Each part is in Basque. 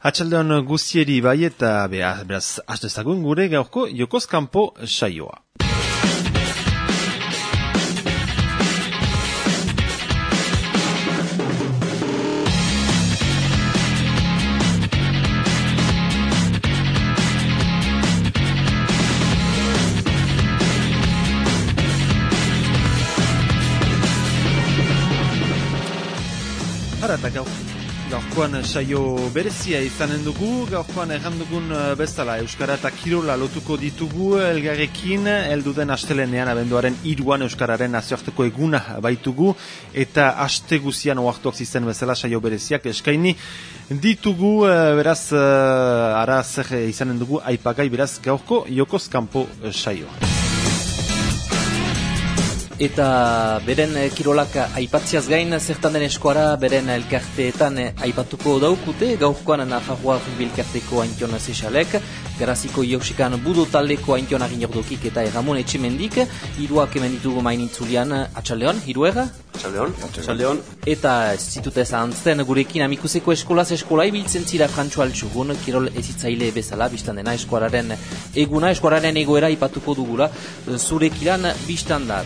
Atxaldeon guztieri bai eta beraz, hastezagun gure gaurko Jokoz Kampo saioa. Hara eta gaurkoan saio berezia izanen dugu, gaurkoan errandugun eh, bezala Euskara eta Kirola lotuko ditugu elgarrekin, elduden astelenean abenduaren iruan Euskararen nazioarteko eguna baitugu, eta aste guzian oartuak zizten bezala saio bereziak eskaini ditugu, eh, beraz, uh, ara zer izanen dugu, aipagai beraz gaurko Jokoz Kampo saioa eta beren eh, kirolak aipatziaz gain zertan den eskuara beren elkarteetan eh, aipatuko daukute. Gaurkoan Nafarroa Rubilkarteko Antion Zesalek Garaziko Iosikan Budo Taldeko Antion Aginordokik eta Ramon Etxemendik hiruak hemen ditugu mainitzulian Atxaldeon, hiruega? Atxaldeon, Atxaldeon. Eta zitute zantzen gurekin amikuseko eskolaz eskola ibiltzen zira Frantxo Altsugun kirol ezitzaile bezala biztan dena eskuararen eguna eskuararen egoera aipatuko dugula zurekiran biztan da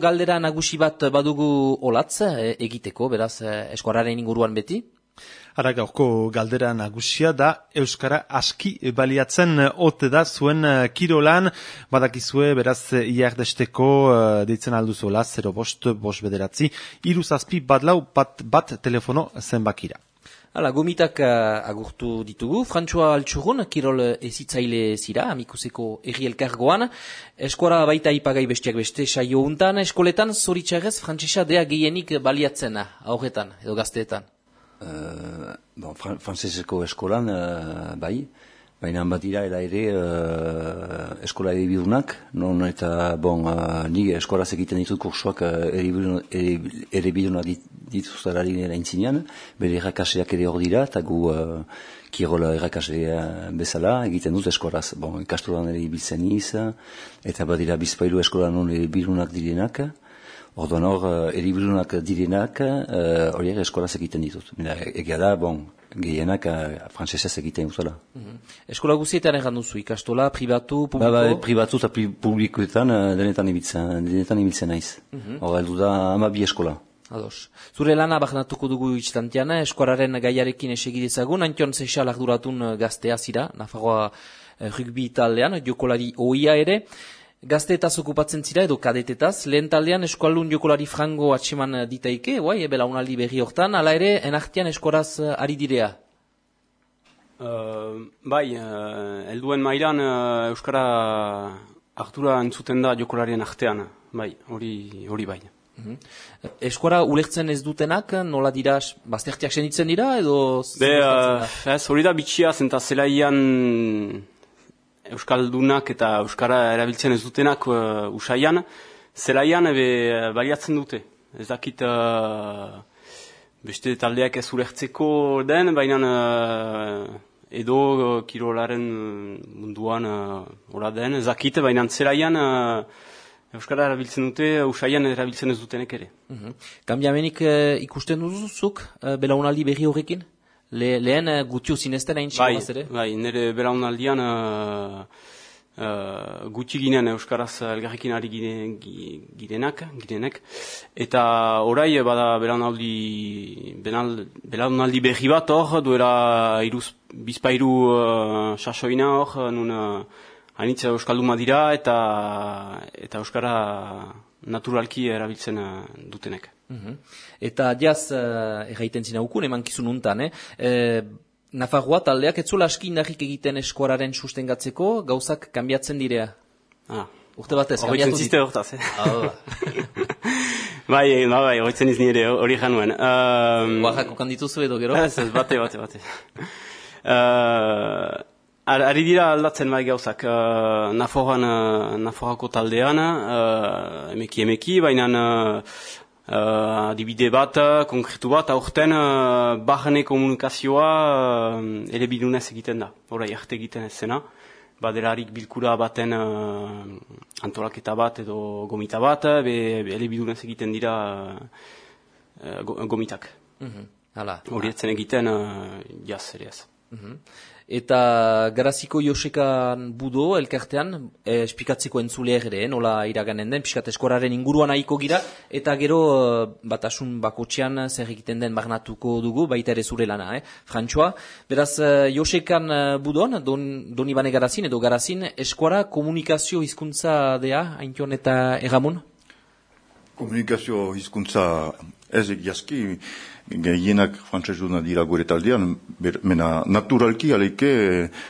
Galdera nagusi bat badugu olatz e, egiteko, beraz e, eskuararen inguruan beti? Ara gaurko galdera nagusia da Euskara aski baliatzen ote da zuen e, kirolan, badakizue beraz iardesteko deitzen alduzuela, 0 bost, bost bederatzi, iruzazpi bat lau bat, bat telefono zenbakira. Hala, gomitak uh, agurtu ditugu. Frantzua Altsurun, Kirol ezitzaile zira, amikuseko erri elkargoan. Eskuara baita ipagai bestiak beste saio untan. Eskoletan, zoritxarrez, frantzisa dea gehienik baliatzen, aurretan, edo gazteetan? Uh, bon, frantzeseko eskolan, uh, bai. Baina bat dira, era ere, uh, eskola edibidunak, non eta, bon, uh, ni eskola egiten ditut kursuak uh, edibidunak dit, dituztarari nera intzinean, bere errakaseak ere hor dira, eta gu uh, kirola errakasea bezala, egiten dut eskoraz, bon, ikasturan ere ibiltzen iz, eta bat dira bizpailu eskola non edibidunak direnak, Orduan hor, eribilunak direnak, horiek uh, eskolaz egiten ditut. Egia da, bon, gehienak uh, frantzesez egiten dutela. Mm -hmm. Eskola guzietan egan duzu, ikastola, pribatu, publiko? Ba, ba, pribatu eta publikoetan uh, denetan ibiltzen, denetan ibiltzen naiz. Mm -hmm. Hor, eldu da ama bi eskola. Ados. Zure lana bagnatuko dugu itxtantiana, eskuararen gaiarekin esegidezagun, antion zeixalak duratun gaztea zira, Nafarroa uh, rugby taldean, jokolari oia ere, Gazteetaz okupatzen zira edo kadetetaz, lehen taldean eskualdun jokolari frango atseman ditaike, guai, ebela unaldi berri hortan, ala ere, enartian eskoraz eh, ari direa? Uh, bai, uh, elduen mairan uh, Euskara hartura entzuten da jokolarien artean, bai, hori hori bai. Uh Eskuara ulertzen ez dutenak, nola dira, baztertiak senitzen dira, edo... Be, uh, ez, hori da bitxia, zenta zelaian Euskaldunak eta Euskara erabiltzen ez dutenak uh, usaian, zelaian ebe baliatzen dute. Ez dakit uh, beste taldeak ez ulertzeko den, baina uh, edo uh, kirolaren munduan uh, den, ez dakit, baina zelaian uh, Euskara erabiltzen dute, usaian erabiltzen ez dutenek ere. Uh -huh. Kambiamenik uh, ikusten duzuzuk, uh, belaunaldi berri horrekin? Le, lehen uh, gutxu zinezten hain bai, ere? Bai, nire belaunaldian uh, uh, gutxi ginen Euskaraz elgarrekin ari girenak, girenek. Eta orai bada belaunaldi, belaunaldi behi bat hor, duera iruz, bizpairu uh, sasoina hor, nun uh, hainitza Euskalduma dira eta, eta Euskara naturalki erabiltzen dutenek. Mhm. Eta jaz, uh, erraiten zina ukun, eman kizun untan, eh? E, Nafarroa taldeak etzula aski indarrik egiten eskuararen sustengatzeko, gauzak kanbiatzen direa. Ah. Urte batez, kanbiatu dit. Horretzen eh? Ah, bai, bai, bai, horretzen izan nire hori januen. Um, Oaxako kandituzu edo gero? Ez, bate, bate, bate. Uh, Ari dira aldatzen bai gauzak, uh, Naforan, uh, Naforako taldean, uh, emeki emeki, baina uh, adibide bat, konkretu bat, aurten uh, barne komunikazioa uh, ere bidunez egiten da, horai arte egiten ez zena. Badelarik bilkura baten uh, antolaketa bat edo gomita bat, be, be ere egiten dira uh, go, gomitak. Mhm. Hala. Hori etzen egiten uh, jaz ere ez. Mhm. Eta garaziko Josekan budo, elkartean, eh, espikatzeko entzuleak ere, eh, nola iraganen den, piskat eskoraren inguruan ahiko gira, eta gero eh, batasun bakotxean zer egiten den bagnatuko dugu, baita ere zure lana, eh? Frantxoa, beraz, Josekan budon, don, doni bane garazin, edo garazin, eskuara komunikazio hizkuntza dea, haintion eta egamun? Komunikazio hizkuntza ez egiazki, gehienak frantzesuna dira gure taldean, ber, mena naturalki aleike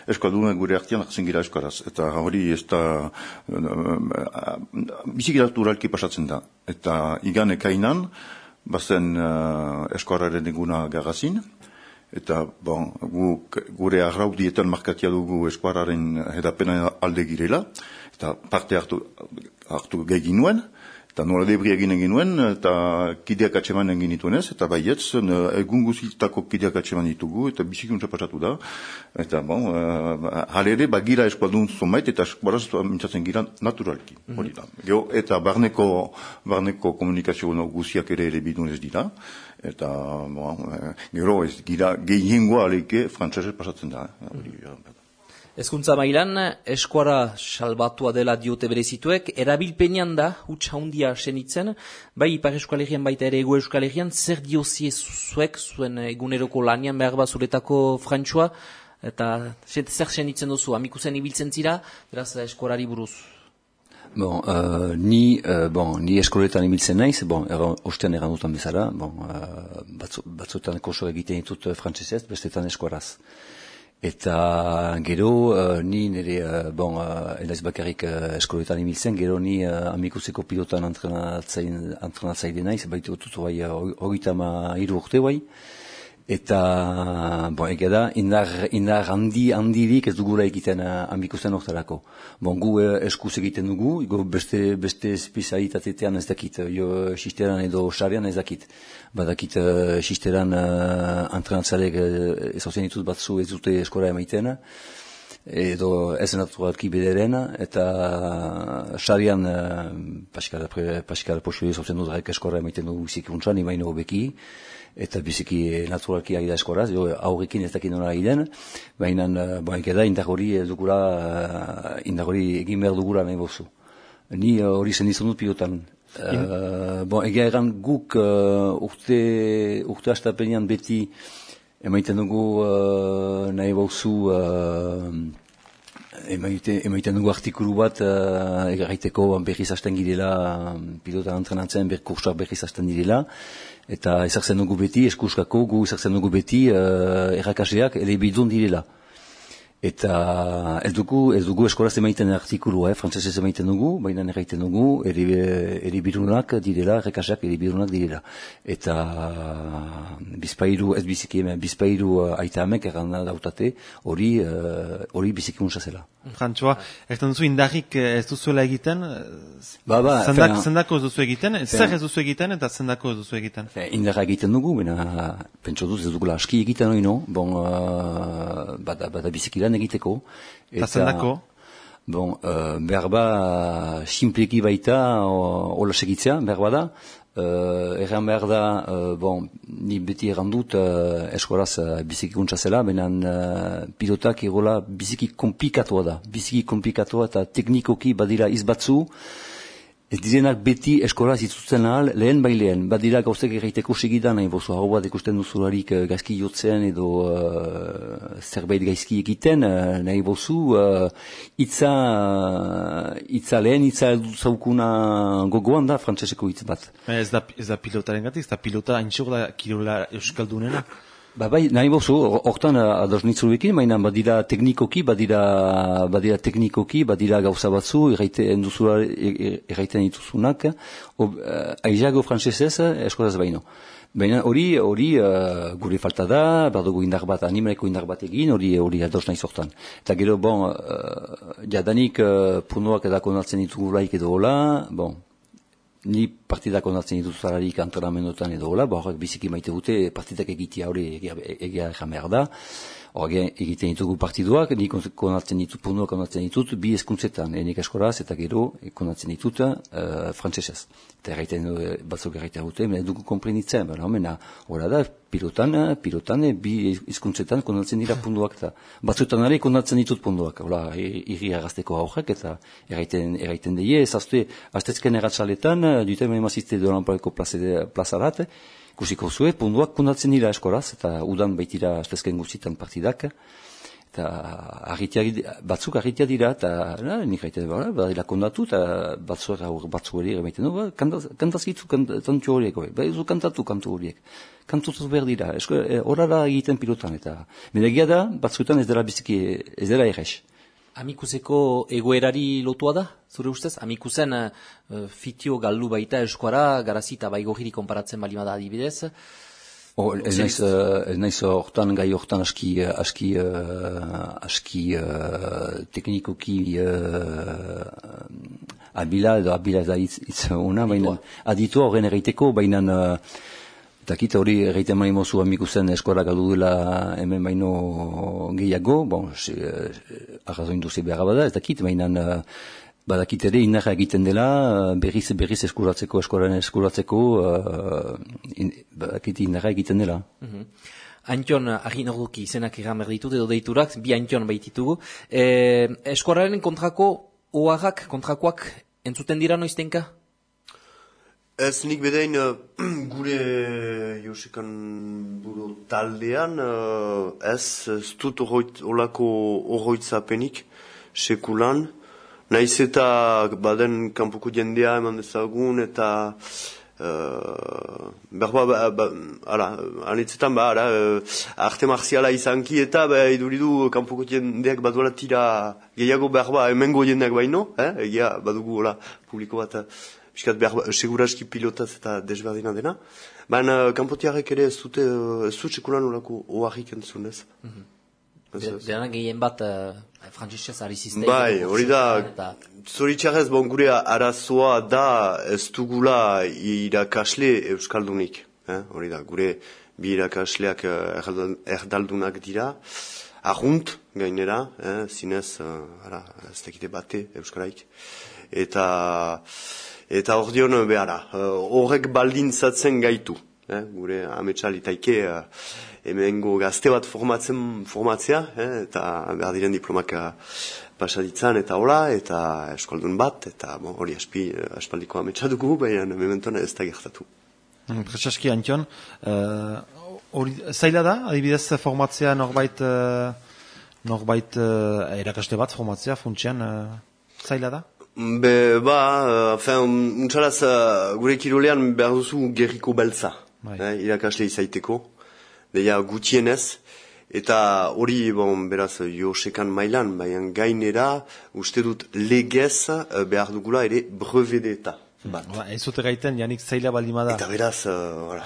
eskaduna gure artean hartzen gira eskaraz. Eta hori ez da uh, biziki naturalki pasatzen da. Eta igan ekainan, bazen uh, eskuararen eguna gagazin, eta bon, gu, gure arraudietan markatia dugu eskuararen edapena alde girela, eta parte hartu, hartu gegin nuen, Eta nola debri egin egin nuen, eta kideak atseman egin dituen ez, eta baietz, egun guzitako kideak atseman ditugu, eta bizikuntza pasatu da. Eta, bon, uh, hale ere, bagira eskualdun zomait, eta eskualaz mintzatzen gira naturalki. Mm -hmm. da. Geo, eta barneko, barneko komunikazio no, guziak ere ere bidun ez dira. Eta, bon, uh, gero, ez gira gehiengoa aleike frantzesez pasatzen da. Eh? Mm -hmm. Ezkuntza mailan, eskuara salbatua dela diote berezituek, erabilpenian da, huts handia senitzen, bai ipar eskualegian baita ere ego eskualegian, zer diozie zuek, zuen eguneroko lanian behar bazuretako frantxua, eta zer senitzen duzu, amikusen ibiltzen zira, beraz eskuarari buruz. Bon, uh, ni, uh, bon, ni eskoletan ibiltzen naiz, bon, er, ostean eran dutan bezala, bon, uh, batzuetan koso egiten ditut frantzesez, bestetan eskuaraz. Eta gero, uh, ni nire, uh, bon, uh, elaiz bakarrik uh, eskoletan imiltzen, gero ni uh, amikuseko pilotan antrenatzaide naiz, baitu tutu bai, hori tama iru urte bai. Eta, bon, ege da, indar, indar handi, handirik ez dugula egiten uh, ambikusten orterako. Bon, gu uh, eskuz egiten dugu, go beste, beste spezialitatetean ez dakit, jo sisteran edo xarean ez dakit. Badakit uh, sisteran uh, antrenatzarek uh, ez ditut batzu ez dute eskora emaiten, edo ez naturalki bederen, eta xarean uh, paskal, paskal posu ez dut eskora emaiten dugu zikuntza, ni baino beki, eta biziki naturalki aida eskoraz, jo, aurrekin ez dakit nola egiten, baina uh, baina da indagori ez dugula, uh, indagori egin behar dugula nahi bozu. Ni hori zen izan dut pilotan. Uh, bon, egia egan guk uh, urte, urte astapenean beti emaiten dugu uh, nahi bozu uh, emaiten dugu artikulu bat uh, egarriteko berriz hasten girela pilotan antrenatzen ber kursak berriz hasten direla eta ezartzen dugu beti, eskuskako gu ezartzen dugu beti uh, errakaseak elebidun direla. Eta ez dugu, ez dugu eskolaz emaiten artikulua, eh? frantzesez emaiten dugu, baina erraiten dugu, eribirunak direla, rekasak eribirunak direla. Eta bizpairu, ez biziki hemen, bizpairu uh, aita hamek erran dautate, hori uh, hori biziki unsa zela. Frantzoa, erten duzu indarrik eh, ez duzuela egiten, ba, ba, zendak, zendako ez duzu egiten, zer ez duzu egiten eta zendako ez duzu egiten? Indarra egiten dugu, baina pentsu duz ez dugula aski egiten hori no, bon, uh, bada, bada biziki egiteko. Eta zendako? Bon, uh, behar ba, simpleki baita, hola segitzea, behar ba da. Uh, erran behar da, uh, bon, ni beti erran dut uh, eskolaz uh, biziki guntza zela, benen uh, pilotak egola biziki komplikatoa da. Biziki komplikatoa eta teknikoki badira izbatzu, Ez direnak beti eskola zitutzen ahal, lehen bai lehen. Badira gauzek egiteko segidan, nahi bozu, hau bat ikusten duzularik uh, gaizki jotzen edo uh, zerbait gaizki egiten, uh, nahi bozu, uh, itza, uh, itza lehen, itza zaukuna gogoan da, frantzeseko hitz bat. Ez da, ez da pilotaren gatik, ez da pilota haintxok da kirola euskaldunena? Ba, bai, nahi bozu, hortan ados nitzuekin, baina badira teknikoki, badira, badira teknikoki, badira gauza batzu, erraiten duzula, erraiten dituzunak, uh, aizago frantzesez, eskozaz baino. Baina hori, hori uh, gure falta da, badugu indar bat, animaleko indar bat egin, hori hori ados nahi zortan. Eta gero, bon, uh, jadanik uh, punoak edako nartzen ditugulaik edo hola, bon, Ni partidak ondatzen ditut zararik antrenamendotan edo hola, ba, biziki maite dute partidak egitea hori egia, egia behar da. Horge egiten ditugu partiduak, nik konatzen ditut, punduak konatzen ditut, bi eskuntzetan, enik eskoraz eta gero konatzen ditut uh, frantzesez. Eta erraiten du, batzuk erraiten dute, mena dugu komprenitzen, baina homena, hori da, pilotan, pilotan, bi izkuntzetan konatzen dira punduak, eta batzuetan ere konatzen ditut punduak, hola, irri agazteko aurrek, eta erraiten, erraiten deie, ez azte, aztezken erratzaletan, dute mazizte dolan paleko plazarat, kusiko zue, punduak kundatzen dira eskoraz, eta udan baitira astezken guztietan partidak, eta arritia, batzuk arritia dira, eta na, nik haite, ba, badila kondatu, eta batzuk batzu horiek, baiten, no, ba, kantazkitu kantu horiek, ba, ezu kantatu kantu horiek, kantutuz behar dira, esko, e, horara egiten pilotan, eta medegia da, batzuetan ez dela biziki, ez dela errex. Amikuseko egoerari lotua da, zure ustez? Amikusen uh, fitio galdu baita eskuara, garazi eta baigogiri konparatzen balima da adibidez. Oh, ez naiz, uh, naiz hortan, gai hortan aski, aski, uh, aski uh, teknikoki uh, abila, edo abila da itz, itz una, baina aditua horren erreiteko, baina uh, Eta kita hori egiten mani mozu amiku zen eskorak dela hemen baino gehiago, bon, eh, arrazoin duzi behar bada, ez dakit, baina uh, badakit ere inarra egiten dela berriz berriz eskuratzeko, eskoraren eskuratzeko, uh, in, badakit inarra egiten dela. Mm -hmm. Antion, agin orduki izenak egan ditut edo deiturak, bi antion baititugu. E, eskoraren kontrako, oarak kontrakoak entzuten dira noiztenka? Ez nik bedain uh, gure Josekan buru taldean uh, ez, ez dut olako horroitzapenik sekulan. Naiz eta baden kanpoko jendea eman dezagun eta uh, berba, ba, ba, ala, anitzetan ba, ara, uh, arte marziala izanki eta ba, iduridu kanpoko jendeak baduela tira gehiago berba emengo jendeak baino, eh? egia badugu ola publiko bat Piskat behar, seguraski pilotaz eta desberdina dena. Baina, kanpotiarek ere ez dute, ez dut sekulan olako oarrik entzun ez. Mm -hmm. Dena gehien bat, uh, frantzisez ari Bai, hori da, zoritxarrez, bon gure arazoa da ez dugula irakasle euskaldunik. Eh? Hori da, gure bi irakasleak erdaldunak dira. Arrunt, gainera, eh? zinez, uh, ara, ez tekite bate euskaraik. Eta... Eta hor dion behara, eh, horrek baldintzatzen gaitu. Eh, gure ametsalitake uh, emengo gazte bat formatzen formatzea, eh, eta behar diren diplomak pasaditzan eta hola, eta eskoldun bat, eta bon, hori aspi, aspaldiko ametsadugu, baina mementoan ez da gertatu. Mm, Prezeski, Antion, uh, zaila da, adibidez formatzea norbait, uh, norbait uh, erakaste bat formatzea, funtsian, uh, zaila da? Be, ba, uh, untsalaz, uh, gure kirolean behar duzu gerriko beltza, bai. eh, irakasle izaiteko, deia gutienez, eta hori, bon, beraz, josekan mailan, baina gainera, uste dut legez uh, behar dugula ere brevedeta. Bat. Ba, ez zute gaiten, janik zaila baldimada. Eta beraz, uh,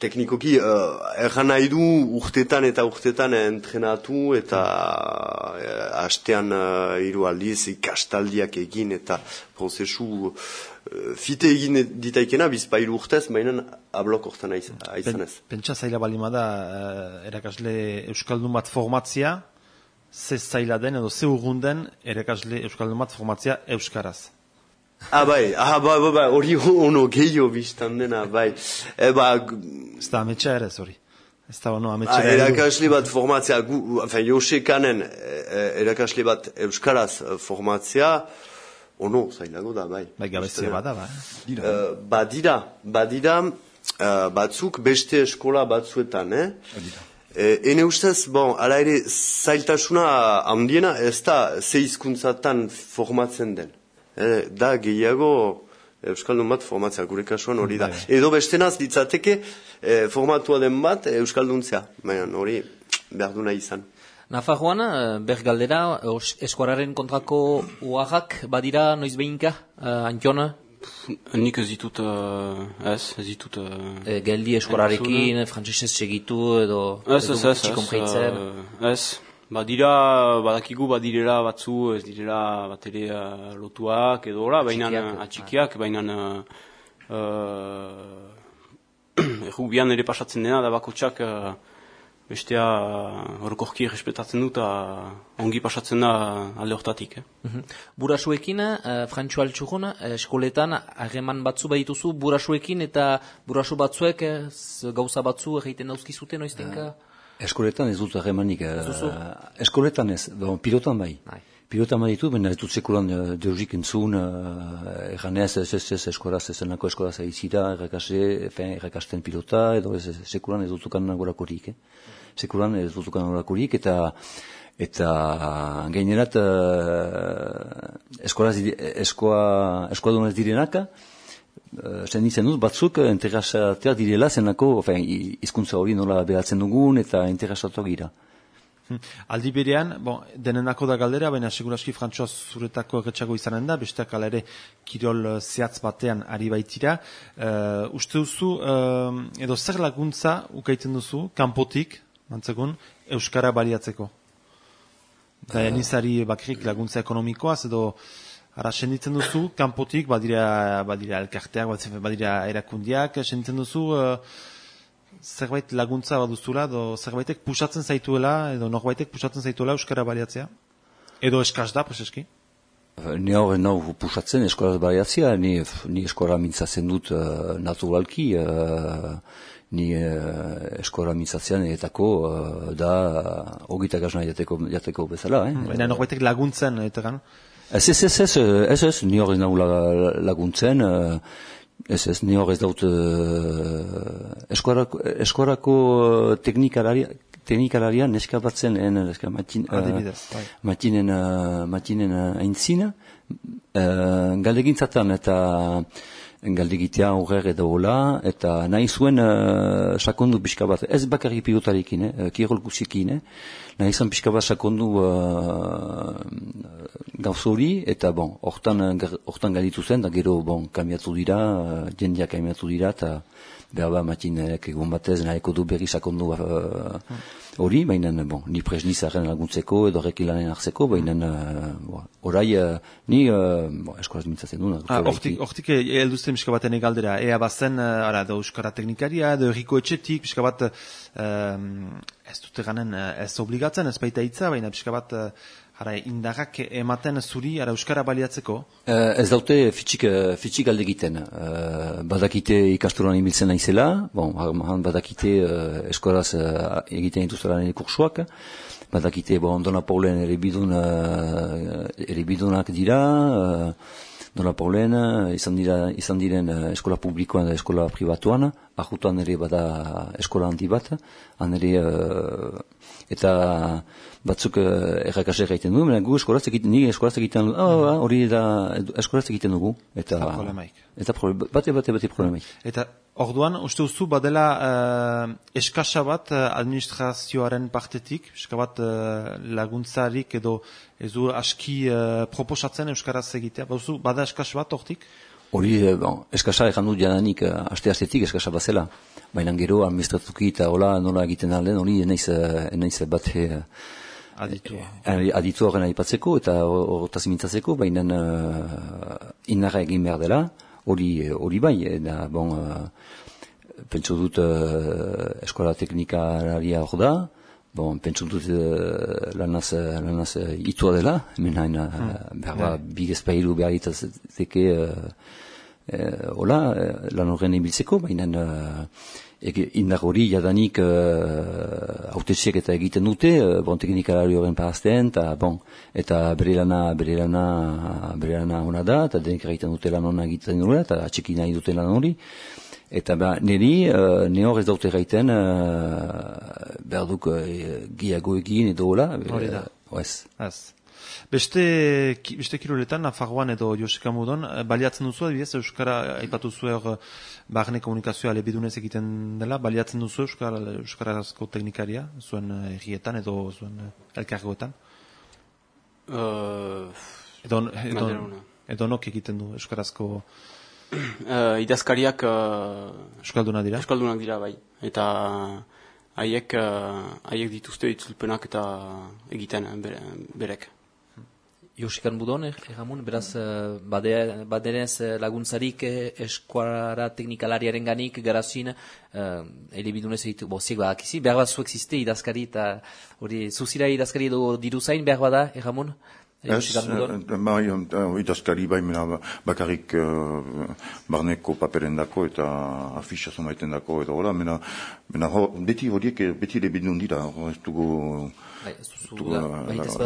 teknikoki, uh, erran nahi du urtetan eta urtetan entrenatu eta uh, hastean uh, hiru aldiz ikastaldiak egin eta prozesu uh, fite egin ditaikena bizpailu urtez, baina ablok urtean aizan ez. Pentsa zaila baldimada, uh, erakasle Euskaldun bat formatzia, ze zaila den edo ze urgunden erakasle Euskaldun bat formatzia Euskaraz. Ah, bai, ah, bai, bai, bai, hori ono gehiago biztan dena, bai. E, ba, ez da ametsa ere, hori. Ez da ono ametsa ah, ere. Erakasle bat formatzea, gu, enfin, Jose Kanen, erakasle bat euskaraz formatzea, ono, zailago da, bai. Bai, gabezia bada, bai. Dira. Uh, ba, dira, ba, dira, uh, batzuk beste eskola batzuetan, eh? Dira. E, ene ustez, bon, ala ere, zailtasuna handiena, ez da, ze hizkuntzatan formatzen den eh, da gehiago Euskaldun bat formatzea, gure kasuan hori da. Bai. Edo bestenaz ditzateke eh, formatua den bat Euskalduntzea, baina hori behar duna izan. Nafarroan, eh, bergaldera, eskuararen kontrako uarrak badira noiz behinka, uh, Antiona? Nik ez ditut, uh, ez, ez ditut... Uh, e, geldi eskuararekin, frantzesez segitu edo... Ez, ez, ez, ez, ez, Badira, badakigu badirela batzu, ez direla bat ere uh, lotuak edo ora, baina atxikiak, baina uh, uh, ere pasatzen dena, da bako uh, bestea orokorki respetatzen dut eta ongi pasatzen da alde hortatik. Eh? Mhm. Burasuekin, uh, Frantxo Altxugun, uh, eskoletan hageman batzu behituzu burasuekin eta burasu batzuek uh, gauza batzu egiten dauzkizuten oiztenka? Eskoletan ez dut harremanik. Uh, eskoletan ez, bon, pilotan bai. Bai. Pilotan bai ditu, baina ez dut sekulan uh, deusik entzun, uh, erranez ez ez ez eskoraz, ez zenako eskoraz egizira, errakase, errakasten pilota, edo ez, ez sekulan ez dutukan gorakorik. Eh? Sekulan ez dutukan gorakorik, eta eta gainerat uh, eskoraz, eskoa, eskoa direnaka, Uh, zen ditzen dut, batzuk interesatea direla zenako, izkuntza hori nola behatzen dugun eta interesatuak gira. Hmm. Aldi berean, bon, denenako da galdera, baina seguraski frantxoa zuretako egetxago izanen da, besteak ala ere kirol uh, zehatz batean ari baitira. Uh, uste duzu, uh, edo zer laguntza ukaiten duzu, kanpotik, mantzegun, Euskara baliatzeko? Da, uh, nizari bakrik laguntza ekonomikoaz, edo Ara, senditzen duzu, kanpotik, badira, badira elkarteak, badira erakundiak, senditzen duzu, uh, zerbait laguntza baduzula, edo zerbaitek pusatzen zaituela, edo norbaitek pusatzen zaituela Euskara baliatzea? Edo eskaz da, preseski? Ni hor, no, pusatzen eskola baliatzea, ni, ni eskola mintzatzen dut uh, naturalki, uh, ni uh, eskola mintzatzean etako uh, da hogita gazna jateko, jateko bezala. Eh? Baina norbaitek laguntzen, eta gan? Ez, ez, ez, ez, ez, ez, ni hori nahu laguntzen, ez, ez, ni hori ez daut eskorako, eskorako teknikalaria, teknikalaria neska batzen lehen, neska matin, bai. matinen, matinen aintzina, galdegintzatan eta galdegitea aurrer edo hola, eta nahi zuen uh, sakondu pixka bat, ez bakarri pilotarekin, eh, kirol guzikin, eh, nahi zuen pixka bat sakondu uh, gauz hori, eta bon, hortan, hortan galitu zen, da gero, bon, kamiatu dira, uh, jendeak kamiatu dira, eta behar ba, matinek egun batez, nahiko du berri sakondu hori, uh, baina, bon, ni presni zaren laguntzeko, edo rekilanen hartzeko, baina, uh, orai, uh, ni, uh, bon, eskolaz mintzatzen du. Ah, hortik, hortik, elduzten pixka baten egaldera, ea bazen, ara, da Euskara teknikaria, edo erriko etxetik, pixka bat, um, ez dute ganen, ez obligatzen, ez baita hitza, baina pixka bat, Ara, indarrak ematen zuri, ara Euskara baliatzeko? Uh, ez daute fitxik, fitxik alde egiten. Uh, badakite ikasturan imiltzen naizela, bon, badakite uh, eskoraz uh, egiten dituzela nire kursuak, badakite, bon, Dona Paulen ere, bidun, uh, ere bidunak dira, uh, Dona Paulen izan, dira, izan diren eskola publikoan da eskola privatuan, ahutuan ere bada eskola handi bat, han ere, eta batzuk uh, errakasek egiten du, gu eskolaz egiten, ni eskolaz egiten du, ah, ah, hori da eskolaz egiten dugu. Eta, eta problemaik. Eta problemaik, bate, bate, bate problemaik. Eta orduan, uste duzu, badela uh, eskasa bat administrazioaren partetik, eska bat uh, laguntzarik edo ez du aski uh, proposatzen euskaraz egitea, baduzu, bada eskasa bat hortik? Hori, bon, eskasa egan dut jadanik, uh, aste-astetik eskasa bat zela. Baina gero, administratuki eta hola nola egiten alden, hori enaiz, enaiz bat... Uh, Aditua. Eh, aditua horren aipatzeko eta horretaz mintzatzeko, baina uh, inarra egin behar dela, hori hori bai, eta bon, uh, pentsu dut uh, eskola teknikararia hor da, bon, pentsu dut uh, lanaz, lanaz uh, itua dela, hemen hain uh, hmm. behar ba, yeah. bigezpailu behar itatzeke uh, uh, hola, lan horren ibiltzeko, baina indar hori jadanik uh, eta egiten dute, uh, bon, teknikalari horren parazten, eta bon, eta bere lana, bere lana, bere lana hona da, eta denek egiten dute lan hona egiten dute, eta atxekin nahi dute lan hori. Eta ba, niri, uh, ne hor ez daute gaiten, uh, behar duk uh, egin edo hola. Hori da. Uh, ez. Beste, beste kiroletan, Nafarroan edo Joseka Mudon, baliatzen duzu, adibidez, Euskara aipatu zuen hor barne komunikazioa lebidunez egiten dela, baliatzen duzu Euskara, Euskarazko teknikaria, zuen eh, errietan edo zuen eh, elkargoetan? Uh, edo, edo, edo nok egiten du Euskarazko... Uh, idazkariak... Uh, Euskalduna dira? Euskaldunak dira, bai. Eta haiek uh, haiek dituzte itzulpenak eta egiten berek. Josikan Budon, eh, egamun, beraz, eh, bade, badenez eh, laguntzarik eh, eskuara teknikalariaren ganik, garazin, eh, elebidunez egitu, bo, ziek badakizi, behar bat zuek ziste idazkari, eta hori, zuzira idazkari edo diru zain, behar bada, egamun? Ez, bai, idazkari bai, mena bakarrik eh, barneko paperendako eta afixa zomaiten dako edo hola, mena, mena ho, beti horiek, beti lebidun dira, ez dugu Bai, ez duzu,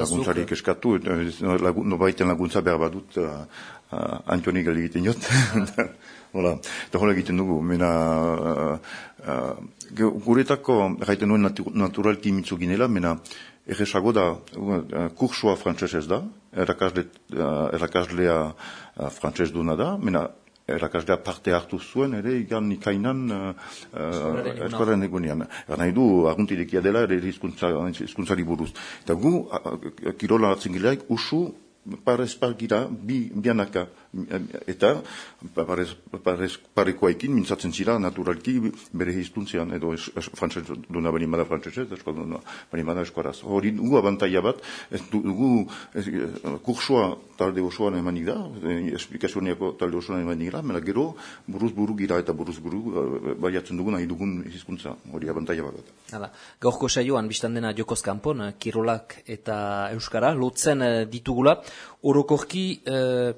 laguntzarik eskatu, eta ez- no, lagu- no baiten laguntza behar badut uh, uh, Antoni gali egiten jot. Hola, eta hola egiten dugu, mena uh, uh, guretako, gaiten nuen natu, naturalki mitzu ginela, mena erresago da, uh, kursua frantsesez da, erakasle, uh, erakaslea uh, frantses duna da, mena erakaslea parte hartu zuen, ere igan ikainan uh, uh, egunean. eskolaren egunean. Eta nahi du, aguntidekia dela, ere hizkuntza- hizkuntzari buruz. Eta gu, a- a- kirola hartzen gileak, usu, parez par gira, bi, bianaka, eta parez, parez, parekoaikin mintzatzen zira naturalki bere hiztuntzean, edo es, es, frantzez duna bani bada frantzesez, eskola duna bani bada eskoraz. Hori dugu abantaia bat, ez du- dugu ez, kursua talde osoan emanik da, eh, esplikazioniako talde osoan emanik da, mela gero buruz buru gira eta buruz buru eh, baiatzen dugun nahi dugun hizkuntza, hori abantaia bat. Hala, gaurko saioan biztan dena jokoz kanpon, kirolak eta euskara, lotzen eh, ditugula, orokorki eh,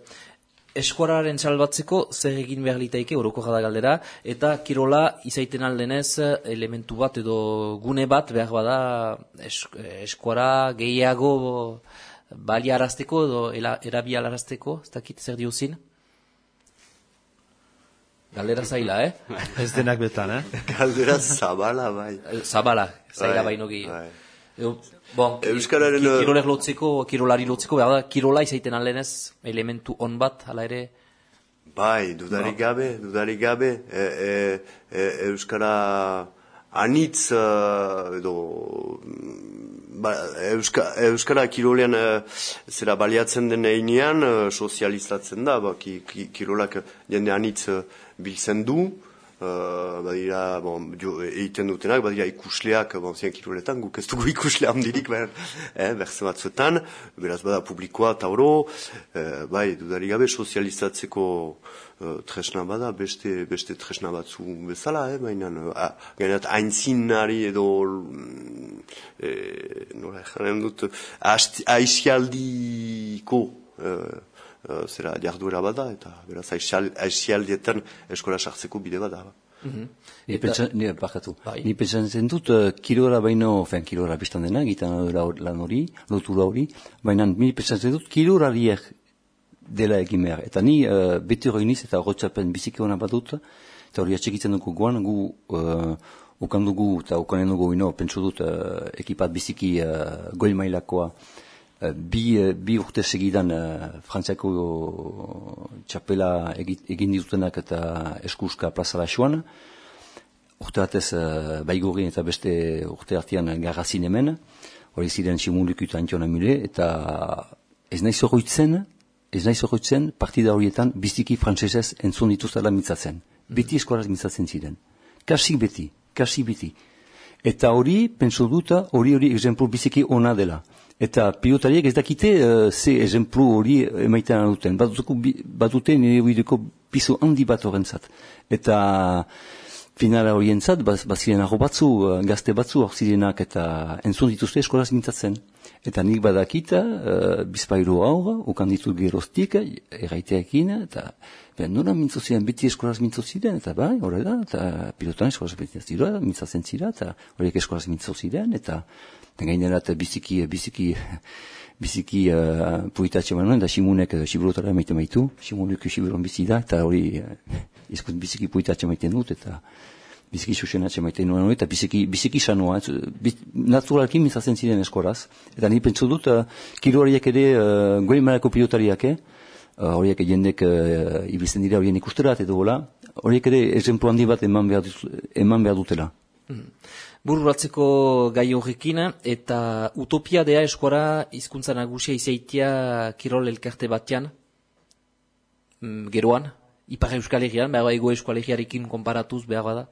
eskuararen salbatzeko zer egin behar litaike orokorra da galdera, eta kirola izaiten aldenez eh, elementu bat edo gune bat behar bada es, eskuara gehiago baliarazteko edo ela- erabialarazteko, ez dakit zer diozin? Galdera zaila, eh? Ez denak betan, eh? Galdera zabala, bai. Zabala, zaila Bai, baino gehiago. Bon, ki- Euskararen, ki- eh, kirolek lotzeko, kirolari lotzeko, behar da, kirola izaiten aldenez, elementu on bat, hala ere, Bai, dudarik gabe, dudarik gabe, e, e, e, Euskara anitz, eh, edo, mm, ba, Euska, Euskara kirolean eh, zera baliatzen den einean, eh, sozializatzen da, ba, ki, ki, kirolak jende anitz eh, biltzen du, Uh, badira, bon, jo, egiten dutenak, badira ikusleak, bon, zian kiroletan, guk ez dugu ikusle handirik, behar, eh, berze batzuetan, beraz bada publikoa eta oro, eh, bai, dudarik gabe, sozializatzeko eh, tresna bada, beste, beste tresna batzu bezala, eh, baina, uh, gainat, aintzinari edo, mm, eh, nola janen dut, eh, eh, zera jarduera bada, eta beraz aixial- aixialdietan eskola sartzeko bide bada. Ni pentsa, ni, bakatu. Bai. Ni pentsatzen dut, uh, kirora baino, fen, kirora biztan dena, gitan lan hori, lotura hori, baina ni pentsatzen dut, kirorariek dela egin behar. Eta ni uh, beti hori niz eta horretzapen biziki hona badut, eta hori atxekitzen dugu guan, gu uh, ukan dugu eta ukanen dugu ino, pentsu dut uh, ekipat biziki uh, goil mailakoa, uh, bi, uh, bi urte segidan uh, Frantziako txapela egi- egin ditutenak eta eskuska plazara joan, urte batez uh, eta beste urte artean garrazin hemen, hori ziren simulik eta Antion Amule, eta ez nahi zorroitzen, ez nahi zorroitzen partida horietan biziki frantsesez entzun dituztela mitzatzen. Beti eskoraz mitzatzen ziren. Kasik beti, kasik beti. Eta hori, pentsu duta, hori hori exemplu biziki ona dela. Eta pilotariek ez dakite uh, ze exemplu hori emaiten duten. Bi- batute nire bideko piso handi bat horrentzat. Eta finala horientzat, baz, baziren aho batzu, eh, gazte batzu hor eta entzun dituzte eskolaz mintzatzen. Eta nik badakita, uh, bizpairu aurra, ukan ditut geroztik, erraiteekin, eta ben, nola mintzu ziren, beti eskolaz mintzu ziren, eta bai, horre da, eta pilotan eskolaz mintzatzen ziren, mintzatzen ziren, eta horiek eskolaz mintzu ziren, eta gainera eta biziki, biziki, biziki uh, puitatxe manuen, da Simunek uh, siburotara maite maitu, Simunek siburon bizi da, eta hori uh, izkut biziki puitatxe maiten dut, eta biziki xuxenatxe maiten nuen, eta biziki, biziki sanoa, ez, bi, naturalki mintzatzen ziren eskoraz, eta ni pentsu dut, uh, kilo horiek ere, uh, goi marako pilotariak, eh? Uh, horiek jendek uh, ibiltzen dira horien ikusterat edo gola, horiek ere exemplu handi bat eman behar, eman behar dutela. Bururatzeko gai horrekin, eta utopia dea eskuara hizkuntza nagusia izaitia kirol elkarte batean, mm, geroan, ipar euskal herrian, behar ego euskal herriarekin konparatuz behar bada.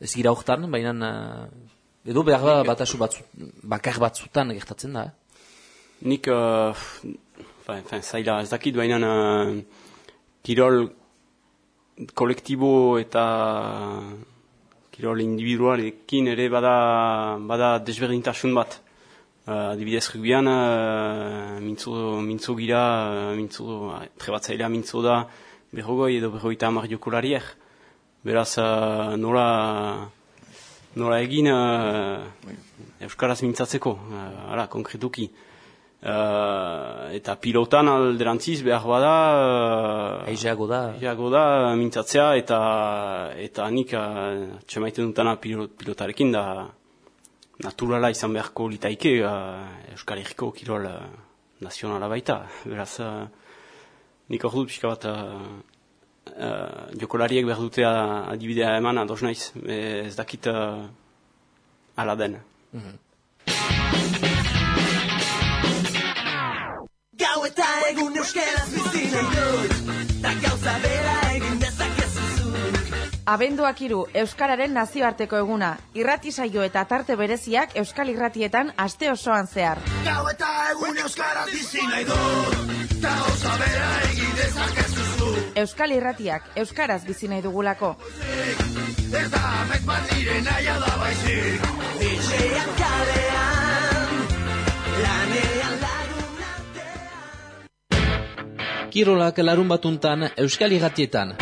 Ez gira hortan, baina eh, edo behar bada batasu batzu, bakar batzutan gertatzen da. Eh? nik, uh, fin, fin, zaila ez dakit, baina uh, kirol kolektibo eta kirol individualekin ere bada, bada desberdintasun bat. Uh, adibidez rugbian, uh, mintzo, mintzo gira, uh, mintzo, trebatzailea mintzo da, berrogoi edo berroita amar jokolariek. Beraz, uh, nola, nola egin uh, Euskaraz mintzatzeko, uh, ara, konkretuki. Uh, eta pilotan alderantziz behar bada uh, eizeago da. eizeago da mintzatzea eta eta nik uh, txemaiten dutana pilot, pilotarekin da naturala izan beharko litaike uh, Euskal Herriko kirol uh, nazionala baita. Beraz uh, nik hor dut pixka bat uh, jokolariek behar dute adibidea eman ados naiz ez dakit uh, ala den. Mm -hmm. Egun euskeraz bizi nahi dut Ta gauza bera egin dezakezuzuk Abenduak iru, Euskararen nazioarteko eguna. Irrati saio eta tarte bereziak Euskal Irratietan aste osoan zehar. Gau eta egun euskaraz bizi nahi dut Ta gauza bera egin dezakezuzuk Euskal Irratiak, Euskaraz bizi nahi dugulako. Eta amez bat nire naia da baizik Bitxean kalean Lanean Kirolak larun batuntan Euskal Iratietan.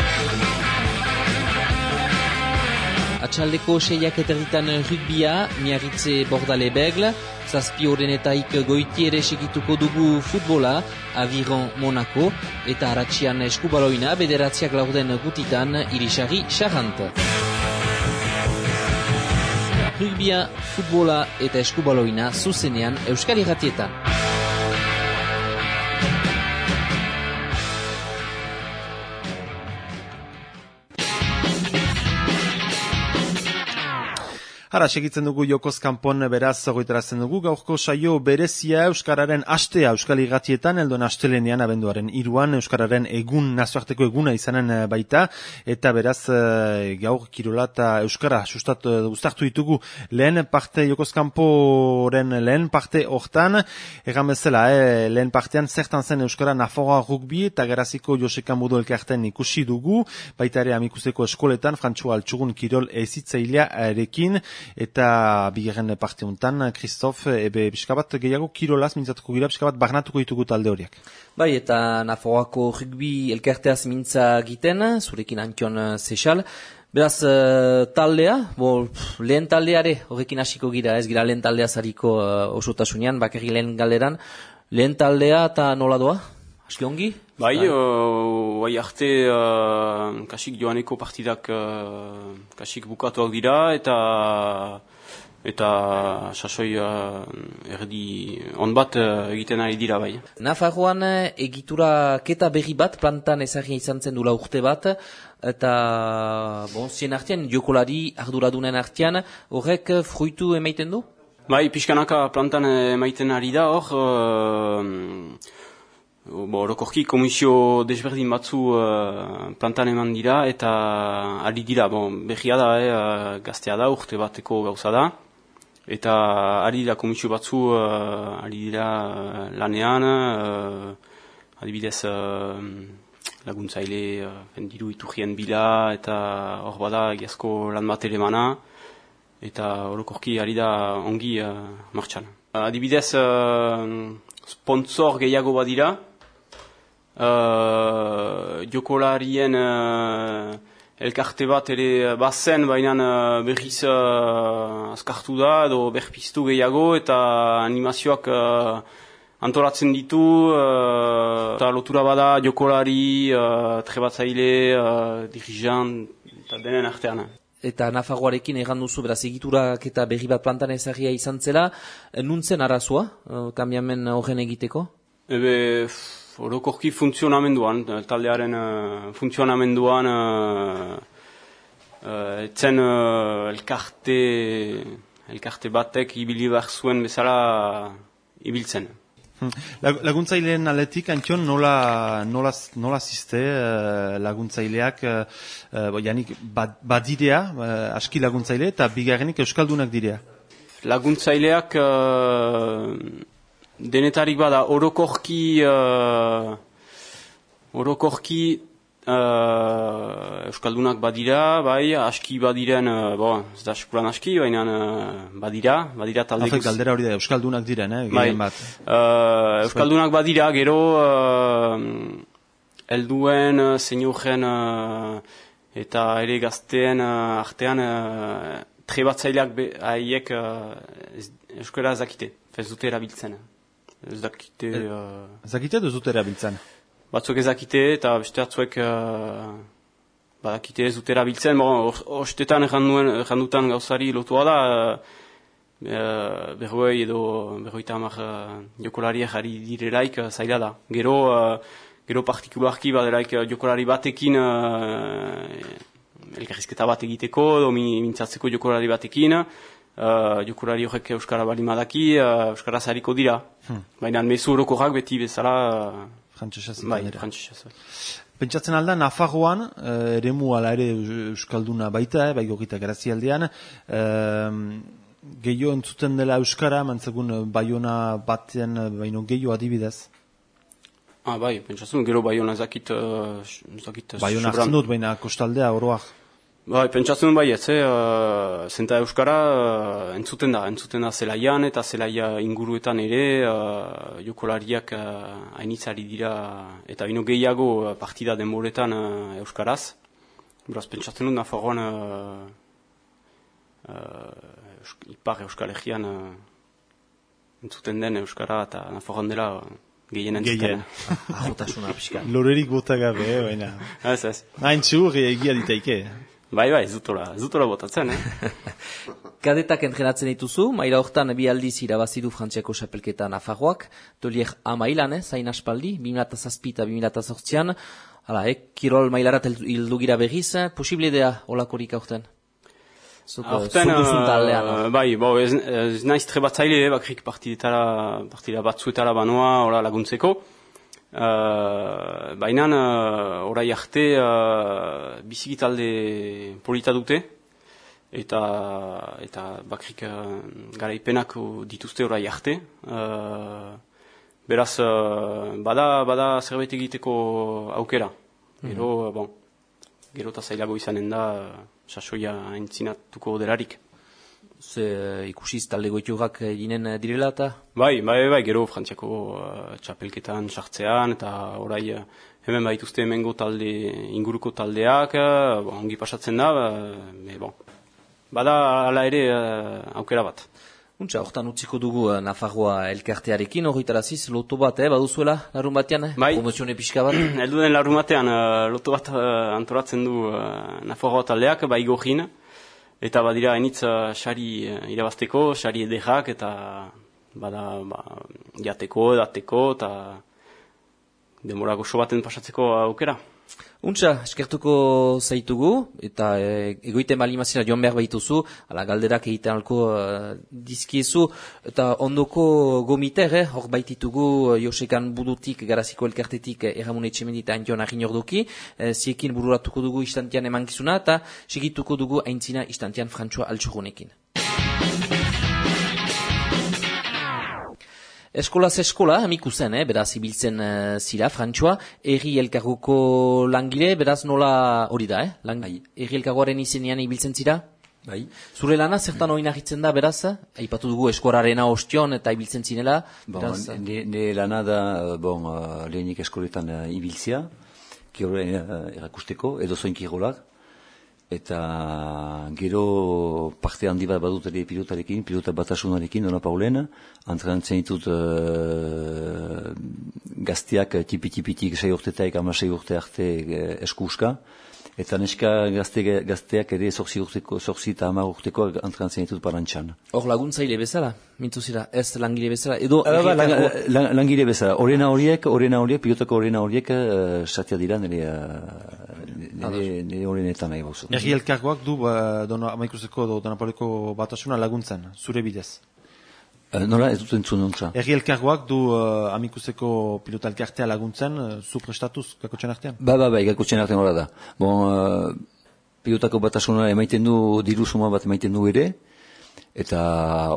Atxaldeko seiak eterritan rugbia, miarritze bordale begl, zazpi horrenetaik goiti ere segituko dugu futbola, Aviron Monaco, eta haratxian eskubaloina bederatziak laurden gutitan irisari xarrant. Rugbia, futbola eta eskubaloina zuzenean Euskal Iratietan. Hara, segitzen dugu Jokoz Kanpon beraz zagoitarazen dugu, gaurko saio berezia Euskararen astea Euskal Igatietan, eldon astelenean abenduaren iruan, Euskararen egun, nazioarteko eguna izanen eh, baita, eta beraz eh, gaur kirola eta Euskara sustatu guztartu ditugu lehen parte Jokoz Kanporen lehen parte hortan, egan bezala, eh, lehen partean zertan zen Euskara Nafoa rugbi eta geraziko Josekan Budo elkarten ikusi dugu, baita ere amikuseko eskoletan, Frantzua Altsugun Kirol ezitzailea erekin, eta bigarren parte honetan, Kristof, ebe biskabat gehiago kirolaz mintzatuko gira, biskabat barnatuko ditugu talde horiek. Bai, eta Nafoako rugbi elkarteaz mintza giten, zurekin antion zesal, Beraz, uh, taldea, bo, lehen taldeare horrekin hasiko gira, ez gira lehen taldea zariko uh, osotasunean, bakarri lehen galeran. Lehen taldea eta nola doa? Aski ongi? Bai, uh, bai arte uh, kasik joaneko partidak uh, kasik bukatuak dira eta eta sasoi uh, erdi on bat uh, egiten ari dira bai. Nafarroan egitura keta berri bat plantan ezagin izan zen dula urte bat eta bon, zien artean jokolari arduradunen artean horrek fruitu emaiten du? Bai, pixkanaka plantan emaiten ari da hor uh, Bo, orokorki komisio desberdin batzu uh, plantan eman dira eta ari dira, bon, behia da, eh, gaztea da, urte bateko gauza da. Eta ari dira komisio batzu, uh, ari dira lanean, uh, adibidez uh, laguntzaile, uh, diru iturrien bila, eta hor bada egiazko lan bat ere eta orokorki ari da ongi uh, martxan. Uh, adibidez, uh, sponsor gehiago badira, uh, jokolarien uh, elkarte bat ere bazen, baina uh, berriz uh, azkartu da, edo berpiztu gehiago, eta animazioak uh, antolatzen ditu, uh, eta lotura bada jokolari, uh, trebatzaile, uh, dirijan, eta denen artean. Eta Nafagoarekin egan duzu, beraz, egiturak eta berri bat plantan ezagia izan zela, nuntzen arazua, uh, kambiamen horren egiteko? Ebe, orokorki funtzionamenduan, taldearen uh, funtzionamenduan uh, uh, etzen uh, elkarte, elkarte batek ibili behar zuen bezala ibiltzen. Laguntzaileen aletik, Antion, nola, nola, nola ziste laguntzaileak, uh, janik, badidea, aski laguntzaile, eta bigarrenik euskaldunak direa? Laguntzaileak denetarik bada orokorki uh, orokorki uh, Euskaldunak badira, bai, aski badiren, uh, bo, ez da eskuran aski, baina uh, badira, badira talde Afek galdera hori da, Euskaldunak diren, eh, Bai, bat. uh, Euskaldunak badira, gero uh, helduen uh, zeinugen uh, eta ere gazteen uh, artean uh, trebatzaileak haiek uh, euskara ez dakite, ez dute erabiltzen. Ez dakite... Uh, Zakite duzut erabiltzen. batzuk ezakite eta beste batzuek uh, badakite ez bon, or- ostetan erranduen, errandutan gauzari lotua da, uh, berroi edo berroita hamar uh, jokolariak ari direlaik uh, zaila da. Gero, uh, gero partikularki badelaik uh, jokolari batekin uh, elkarrizketa bat egiteko, edo mi- mintzatzeko jokolari batekin, uh, jokolari horrek Euskara bali madaki, uh, Euskara zariko dira. Baina mezu orokorrak beti bezala uh, Bai, gainera. frantsesez. bai. Pentsatzen alda, Nafarroan, eh, eremu ala ere Euskalduna baita, eh, bai gogita grazialdean, eh, gehiago entzuten dela Euskara, mantzegun eh, Baiona baten, eh, baino gehiago adibidez. Ah, bai, pentsatzen, gero Baiona zakit... Uh, zakit Baiona hartzen dut, baina kostaldea oroak. Bai, pentsatzen bai, ez, eh, uh, zenta Euskara uh, entzuten da, entzuten da zelaian eta zelaia inguruetan ere uh, jokolariak uh, hainitzari dira eta bino gehiago uh, partida denboretan uh, Euskaraz. Beraz, pentsatzen dut, Nafarroan uh, uh, Eusk- ipar Euskal Herrian uh, entzuten den Euskara eta Nafarroan dela uh, gehien entzuten. Gehien. Ahotasuna pixka. Lorerik bota gabe, eh, baina. Ez, ez. Hain txur, egia ditaike. Bai, bai, ez dutola, ez dutola botatzen, eh? Kadetak entrenatzen dituzu, maila hortan bi aldiz irabazidu Frantziako xapelketa Nafarroak, toliek amailan, eh, zain aspaldi, 2007 eta 2008an, hala, eh, kirol mailarat hildu gira berriz, eh, posible dea olakorik aurten? Zuk, eh, taldean, eh, bai, bo, ez, ez naiz trebatzaile, eh, bakrik partidetara, partida batzuetara banoa, ora laguntzeko. Uh, Baina, uh, orai arte, uh, biziki talde polita dute, eta, eta bakrik uh, garaipenak dituzte orai arte. Uh, beraz, uh, bada, bada zerbait egiteko aukera. Gero, bon, gero eta zailago izanen da, sasoia entzinatuko delarik. Ze ikusiz talde goiturak ginen eh, direla eta? Bai, bai, bai, gero Frantziako uh, txapelketan sartzean, eta orai uh, hemen baituzte hemengo talde, inguruko taldeak, uh, bon, ongi pasatzen da, uh, me, bon. bada hala ere uh, aukera bat. Untxa, hortan utziko dugu eh, Nafarroa elkartearekin, horretaraziz, loto bat, eh, baduzuela, larun batean, eh? Bai. Promozione pixka bat. Eldu den larumatean uh, loto bat uh, antolatzen du uh, Nafarroa taldeak, bai gojin, eta badira hainitz uh, sari uh, irabazteko, sari edehak, eta bada ba, jateko, edateko, eta demora goxo baten pasatzeko aukera. Untxa, eskertuko zaitugu, eta e, egoiten bali mazira joan behar baituzu, ala galderak egiten alko uh, dizkiezu, eta ondoko gomiter, eh, hor baititugu eh, Josekan budutik, garaziko elkartetik, eh, erramune etxemendi eta antion agin orduki, eh, ziekin bururatuko dugu istantian emankizuna, eta segituko dugu aintzina istantian Frantzua altxogunekin. Eskolaz eskola, amiku zen, eh? beraz ibiltzen uh, zira, Frantzua, erri elkarguko langile, beraz nola hori da, eh? Lang... Erri elkargoaren izenean ibiltzen zira? Bai. Zure lana, zertan hori nahitzen da, beraz? Aipatu dugu eskorarena ostion eta ibiltzen zinela, Bon, beraz... ne, ne lana da, eh, bon, uh, lehenik eskoletan uh, ibiltzia, kirolen uh, erakusteko, edo zoin kirolak, eta gero parte handi bat badut ere pilotarekin, pilota batasunarekin, dona paulen, antrenantzen ditut uh, eh, tipi-tipitik sei urtetaik amasei urte arte uh, eskuska, eta neska gazte, gazteak ere zorzi urteko, zorzi eta hamar urteko antrenantzen ditut parantxan. Hor laguntzaile bezala, mintzu zira, ez langile bezala, edo... Ba, erri lang, lang, langile bezala, orena horiek, orena horiek, pilotako orena horiek, uh, satia dira nire, uh, nire, nire orenetan nahi bauzu. Erri elkargoak du, ba, dono, amaikuseko do, donapoleko batasuna laguntzen, zure bidez. Uh, nola, ez dut entzun nontza. Erri elkargoak du uh, amikuseko pilota elkartea laguntzen, uh, zu prestatuz, kakotxen artean? Ba, ba, ba, ikakotxen artean hori da. Bon, uh, pilotako batasuna emaiten du, diru suma bat emaiten du ere, Eta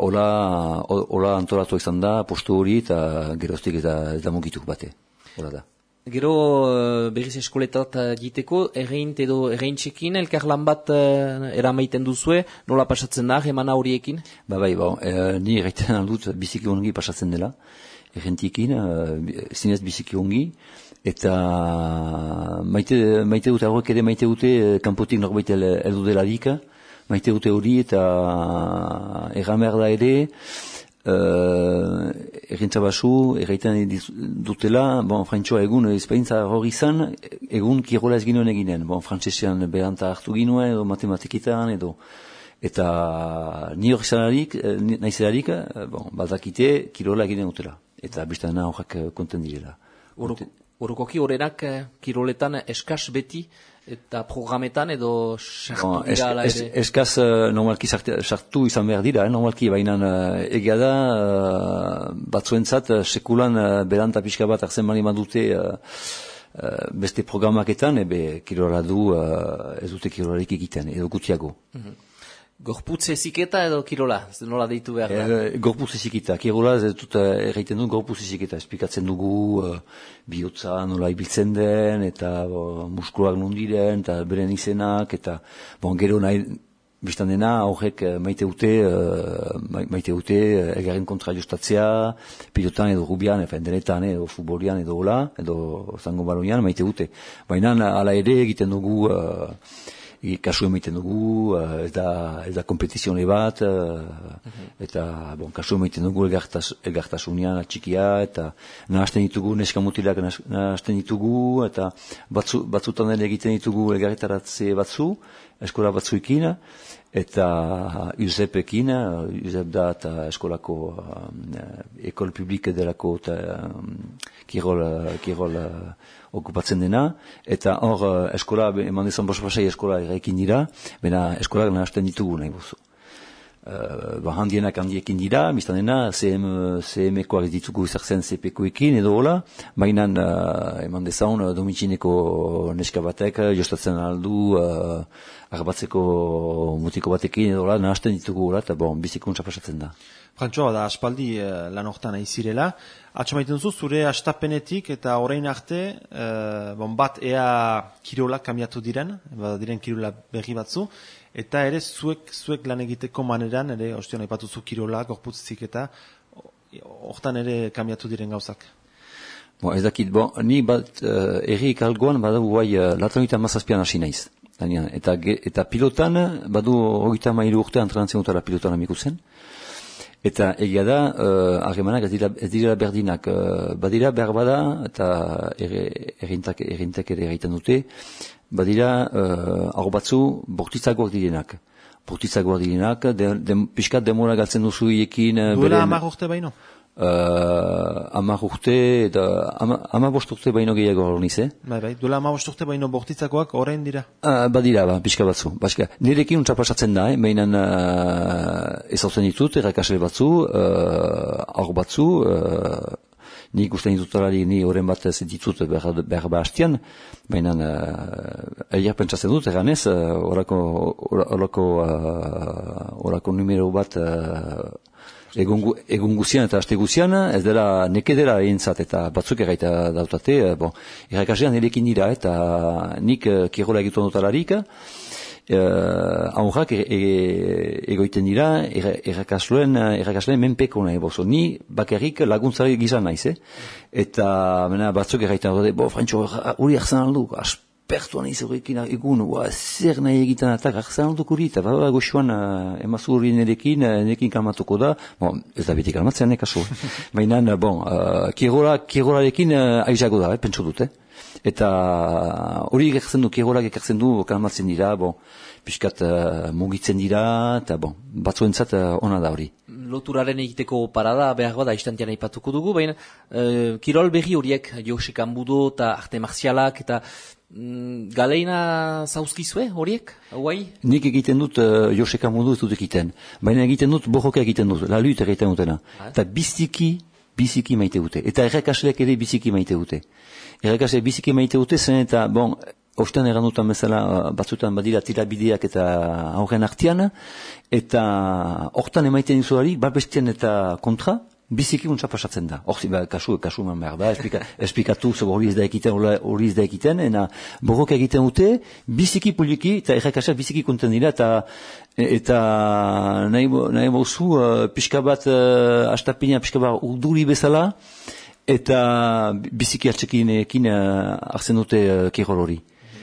hola, ho- hola antolatu izan da, postu hori, eta geroztik eta ez da mugitu bate. Hola da. Gero eh, berriz eskoletat eh, jiteko, erreint edo erreintxekin, elkar lan bat uh, eramaiten duzue, nola pasatzen da, emana horiekin? Ba bai, bon, e, ni erraiten aldut biziki ongi pasatzen dela, errentiekin, e, zinez biziki ongi, eta maite, maite dute, horrek ere maite dute, eh, kanpotik norbait el- heldu delarik, maite dute hori, eta erramer da ere, uh, errentza erraiten dutela, bon, frantxoa egun ezpaintza hori izan, egun kirola ez ginoen eginen, bon, frantzesean beranta hartu ginuen, edo matematiketan, edo eta ni hori zanarik, eh, naizelarik, eh, bon, badakite kirola egiten dutela. Eta biztana horrek eh, konten direla. Oroko- Orokoki horrenak eh, kiroletan eskas beti eta programetan edo sartu es, dira ala es, ere. eskaz eh, normalki sartu izan behar dira, eh, normalki, baina uh, egia da uh, batzuentzat uh, sekulan uh, beranta pixka bat hartzen bali badute uh, uh, beste programaketan, ebe kirola du uh, ez dute kirolarik egiten, edo gutiago. Gorputz eziketa edo kirola, nola deitu behar da. E, gorpuz ezikita, kirola ez dut eh, erraiten du gorpuz ezikita, esplikatzen dugu uh, bihotza nola ibiltzen den, eta bo, muskuloak nondiren, eta beren izenak, eta bon, gero nahi, biztan dena, horrek eh, maite dute, uh, ma- maite dute uh, elgarren kontra jostatzea, pilotan edo rubian, efen denetan, eh, edo futbolian edo hola, edo zango baloian, maite dute. Baina hala ere egiten dugu, uh, kasu emaiten dugu, eh, ez da, ez da kompetizione bat, eh, eta, bon, kasu emaiten dugu elgartas, elgartasunean atxikia, eta nahazten ditugu, neska mutilak nahaz- nahazten ditugu, eta batzu, batzutan ere egiten ditugu elgarretaratze batzu, eskola batzuekin, eta Josepekin, Josep da eta eskolako um, ekol publike delako eta um, kirol, eh, kirol eh, okupatzen dena, eta hor eskola, eman dezan bost pasai eskola eraikin dira, bena eskolak nahazten ditugu nahi buzu. Uh, ba, handienak handiekin dira, biztan dena, CM, CM-ekoak ez ditugu zertzen CP-koekin edo hola, baina uh, eman dezaun uh, domitxineko neska batek uh, jostatzen aldu uh, arbatzeko mutiko batekin edo hola, nahazten ditugu eta bon, bizikuntza pasatzen da. Frantxoa, da aspaldi eh, lan hortan aizirela. Atxamaiten zu, zure astapenetik eta orain arte, eh, bon, bat ea kirolak kamiatu diren, bada diren kirola berri batzu, eta ere zuek, zuek lan egiteko maneran, ere, ostion, aipatu zu kirola, gorputzik eta hortan ere kamiatu diren gauzak. Bo, ez dakit, bon, ni bat uh, errik algoan badu guai uh, latroita mazazpian hasi naiz. Lanean. Eta, eta pilotan, badu hogeita mairu urte antrenatzen dutela pilotan amiku zen. Eta egia da, uh, harremanak ez dira, ez dira berdinak. Uh, badira behar bada, eta errintak, errintak ere egiten dute, badira uh, hor batzu bortitzagoak direnak. Bortitzagoak direnak, de, de, pixkat demora galtzen duzu iekin. uh, Duela hamar urte baino? Uh, amar urte, eta ama, ama urte baino gehiago hor niz, eh? Bai, bai, duela hamar urte baino bortitzakoak orain dira. Uh, badira, ba, pixka batzu. Baska, nirekin untsa pasatzen da, eh? Mainan uh, ezautzen ditut, errakasle batzu, uh, aur batzu, uh, nik uste ditutari ni horren bat ez ditut behar, behar ba hastian, baina uh, egia pentsatzen dut, eganez, uh, orako, orako, uh, orako numero bat uh, egun, gu- egun guzian eta aste guzian, ez dela neke dela egintzat eta batzuk erraita dautate, eh, bon, errakaslean nirekin dira eta nik uh, kirola egiten dutalarik, uh, aurrak e, e, egoiten dira erra- errakasleen errakasleen menpeko nahi bozo. Ni bakarrik laguntzari gizan naiz, eh? Eta mena, batzuk erraiten dute, bo, Frantxo, hori hartzen aldu, aspertuan naiz horrekin egun, ua, zer nahi egiten atak hartzen aldu kuri, eta baba goxuan uh, emazu hori nerekin, uh, nerekin kalmatuko da, bon, ez da beti kalmatzen, eh, kasu. Baina, bon, uh, kirola, kirolarekin uh, aizago da, eh, pentsu dut, eh? Eta hori ekartzen du, kirolak ekartzen du, kalmatzen dira, bon, pixkat uh, mugitzen dira, eta bon, batzuentzat uh, ona da hori. Loturaren egiteko parada behar bada istantean aipatuko dugu, baina eh, kirol berri horiek, Jose Kambudo eta arte marzialak eta mm, galeina zauzkizue horiek, hauai? Nik egiten dut uh, Joseka modu ez dut egiten, baina egiten dut bojoka egiten dut, la luit egiten dutena. Eta biziki, biziki maite dute. Eta errekasleak ere biziki maite dute. Errekasleak biziki maite dute zen eta, bon, ostean egan dutan bezala, uh, batzutan badira tirabideak eta aurren artian, eta hortan emaiten izuari, bat bestien eta kontra, biziki untsa pasatzen da. Horzi, ba, kasu, kasu eman behar da, esplika, esplikatu zego hori ez da ekiten, hori ez da ekiten, ena borroka egiten dute, biziki poliki, eta errakasak biziki konten dira, eta eta nahi, nahi bozu, uh, pixka bat, uh, astapina pixka bat urduri bezala, eta biziki hartzekinekin uh, hartzen dute uh, kirol hori.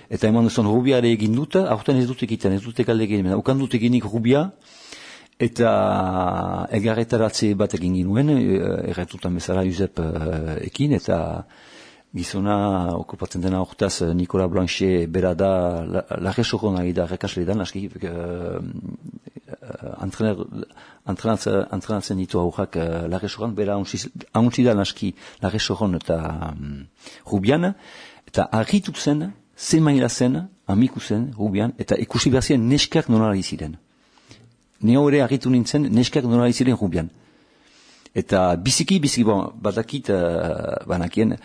Eta eman duzon rubiare egin dut, aurten ez dut egiten, ez dute kalde egin, ukan dut eginik rubia, eta egarretaratze bat egin ginuen, eh, erretutan bezala Josep eh, ekin, eta gizona okupatzen dena hortaz eh, Nikola Blanche bera da la- lage soron ari da rekasle da, naski uh, antrenatzen ditu aurrak uh, lage soron, bera hauntzi da naski lage soron eta um, Rubian, eta argitu zen, ze maila zen, amiku zen, Rubian, eta ikusi behar ziren neskak nolari ziren. Ni hori argitu nintzen, neskak nolari ziren Rubian. Eta biziki, biziki, bon, badakit, uh, banakien,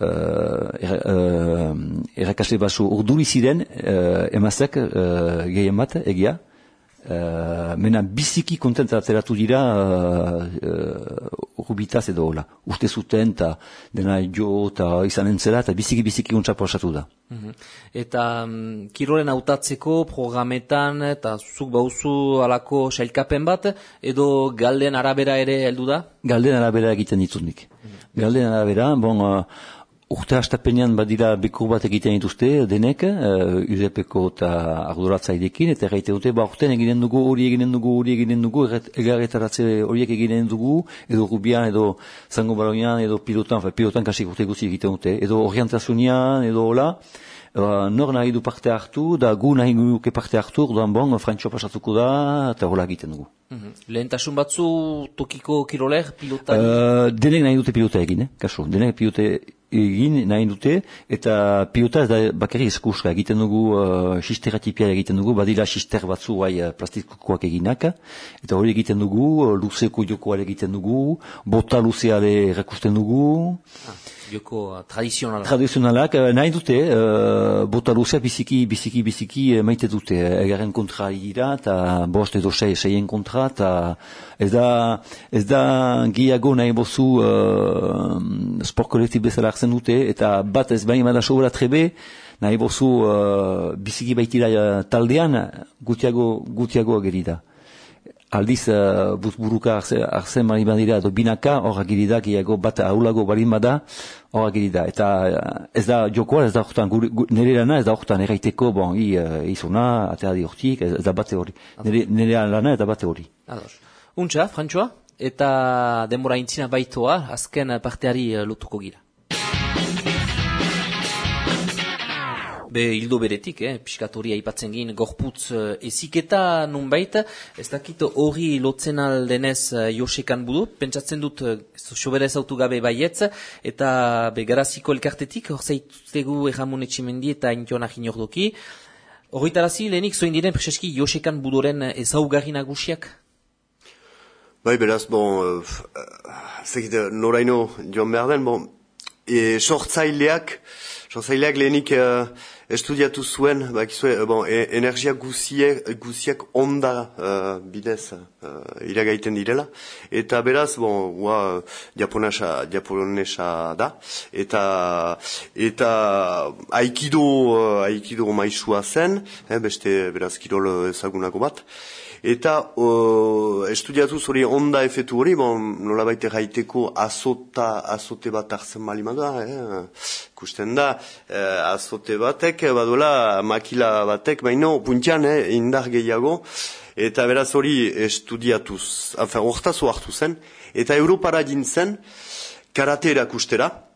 uh, er, uh, errakasle basu urduri ziren, uh, emazak uh, gehien bat, egia, uh, mena biziki kontenta ateratu dira uh, uh, rubitaz edo hola. Uste zuten, eta dena jo, eta izan entzera, eta biziki, biziki untsa posatu da. Mhm. Eta mm, kirolen hautatzeko programetan eta zuk bauzu alako sailkapen bat edo galden arabera ere heldu da? Galden arabera egiten ditut nik. Galden arabera, bon, uh, urte hastapenean badira bekur bat egiten dituzte denek, uh, UZP-ko eta arduratzaidekin, eta erraite dute, ba urtean eginen dugu, hori eginen dugu, hori eginen dugu, egarretaratze horiek eginen dugu, edo rubian, edo zango baroian, edo pilotan, fa, pilotan kasik urte guzi egiten dute, edo orientazionean, edo hola, Uh, nor nahi du parte hartu, da gu nahi guke parte hartu, orduan bon, frantxoa pasatuko da, eta hola egiten dugu. Mhm. Lehentasun batzu tokiko kiroler, pilotan? Uh, denek nahi dute pilota egin, eh? kasu. Denek pilota egin nahi dute, eta pilota ez da bakarrik eskuska. Egiten dugu, uh, sisteratipia egiten dugu, badira sister batzu bai uh, plastikoak eginak, eta hori egiten dugu, uh, luzeko jokoare egiten dugu, bota luzeare erakusten dugu, Joko uh, tradizionala. tradizionalak nahi dute, uh, bota luzea biziki, biziki, biziki eh, maite dute, egaren kontra dira, eta bost edo sei, seien kontra, eta ez da, ez da gehiago nahi bozu uh, sport kolektib bezala hartzen dute, eta bat ez bain bada sobra trebe, nahi bozu uh, biziki baitira eh, taldean, gutiago, gutiago ageri da aldiz uh, buruka hartzen hartzen bali badira edo binaka hor agiri da gehiago bat ahulago balin bada hor agiri da eta uh, ez da jokoa ez da gu- nire lana ez da hortan erraiteko bon i uh, izuna atea di hortik ez, da bate hori nire, nire lana ez da bate hori Ados. Untxa, Frantxoa, eta denbora intzina baitoa, azken parteari eh, lotuko gira. Be, hildo beretik, eh, piskat hori aipatzen gin, gorputz eh, eziketa nunbait, ez dakit hori lotzen aldenez eh, Josekan budu, pentsatzen dut eh, sobera ezautu gabe baietz, eta be, garaziko elkartetik, hor zaituztegu erramon etximendi eta intiona jinordoki, Horritarazi, lehenik zoin diren preseski Josekan budoren ezaugarri nagusiak? Bai, beraz, bon, uh, zekit, noraino joan behar den, bon, e, sortzaileak, sortzaileak lehenik uh, estudiatu zuen, bakizue, uh, bon, e, energia guziek, guziak onda uh, bidez uh, iragaiten direla, eta beraz, bon, ua, japonesa, japonesa da, eta, eta aikido, uh, aikido maisua zen, eh, beste, beraz, kirol ezagunako bat, Eta uh, estudiatu hori onda efetu hori, bon, nola baita gaiteko azota, azote bat hartzen bali da, eh? kusten da, eh, azote batek, badola makila batek, baino, puntian, eh, indar gehiago, eta beraz hori estudiatuz, enfin, hortazo hartu zen, eta Europara jintzen, karate erakustera,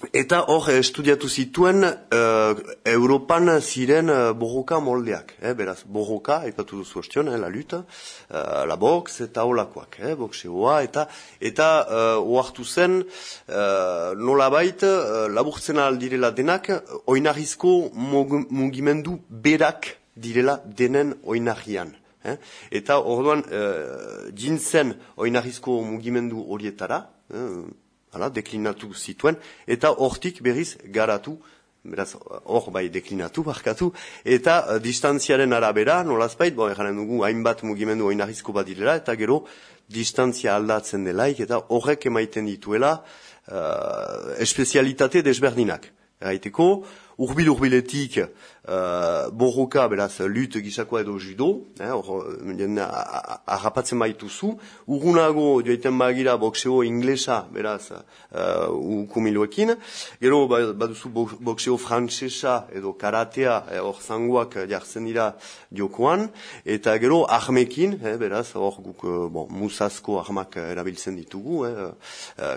Eta hor estudiatu zituen uh, Europan ziren uh, borroka moldeak. Eh, beraz, borroka, ipatu duzu ostion, eh, la luta, uh, la box eta olakoak, eh, boxeoa, eta eta uh, oartu zen uh, nolabait uh, laburtzen aldirela denak, oinarrizko mug- mugimendu berak direla denen oinarrian. Eh? Eta orduan, uh, jintzen oinarrizko mugimendu horietara, eh, hala, deklinatu zituen, eta hortik berriz garatu beraz, hor bai deklinatu, barkatu, eta uh, distantziaren arabera, nolazpait, bo, eranen dugu, hainbat mugimendu oinarrizko bat direla, eta gero, distantzia aldatzen delaik, eta horrek emaiten dituela, uh, espezialitate desberdinak. Eraiteko, urbil-urbiletik uh, borroka, beraz, lut gisakoa edo judo, eh, eh, harrapatzen baituzu, urgunago, joiten bagira, boxeo inglesa, beraz, uh, ukumiloekin, gero, ba, baduzu boxeo frantsesa edo karatea, eh, hor zangoak jartzen dira jokoan, eta gero, armekin, eh, beraz, hor guk, bon, musazko armak erabiltzen ditugu, eh,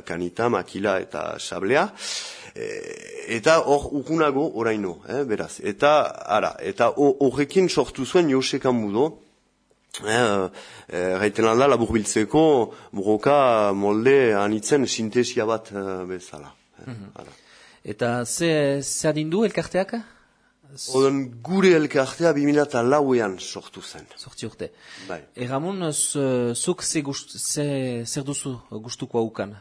kanita, makila eta sablea, eta hor urgunago oraino, eh, beraz. Eta, ara, eta horrekin sortu zuen Josekan Mudo, eh, eh, gaiten alda laburbiltzeko burroka molde anitzen sintesia bat eh, bezala. Eh, mhm. Eta ze, ze adindu elkarteak? Oden gure elkartea 2000 lauean sortu zen. Sortzi urte. Bai. Egamon, zuk zer duzu gustuko haukan?